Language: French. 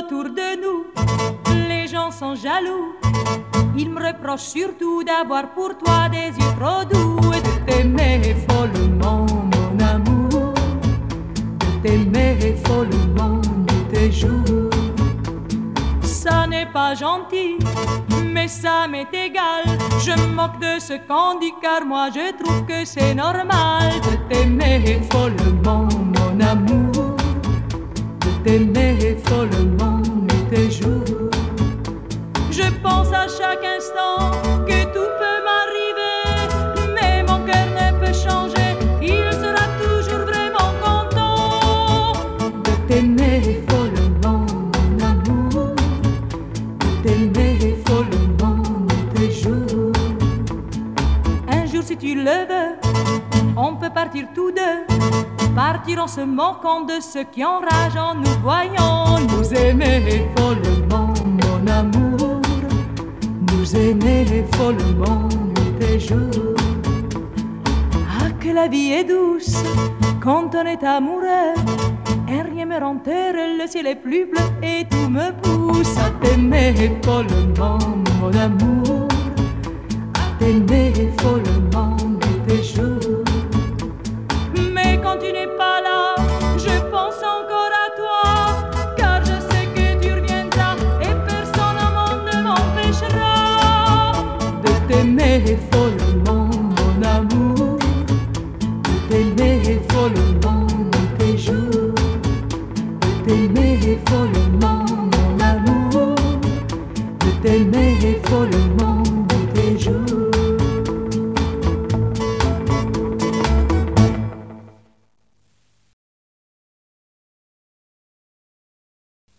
autour de nous, les gens sont jaloux. Ils me reprochent surtout d'avoir pour toi des yeux trop doux et de t'aimer follement, mon amour. De t'aimer follement de tes jours. Ça n'est pas gentil, mais ça m'est égal. Je me moque de ce qu'on dit car moi je trouve que c'est normal de t'aimer follement, t'aimer follement, mon amour. T'aimer follement tes jours. Un jour, si tu le veux, on peut partir tous deux. Partir en se moquant de ceux qui enragent en nous voyant nous aimer follement, mon amour. Nous aimer follement de tes jours. Ah, que la vie est douce quand on est amoureux. Et rien me rend le ciel est plus bleu et tout me pousse à t'aimer follement, mon amour. À t'aimer follement de tes jours. Mais quand tu n'es pas là, je pense encore à toi. Car je sais que tu reviendras et personne au monde ne m'empêchera de t'aimer follement, follement mon amour, de t'aimer follement tous tes jours.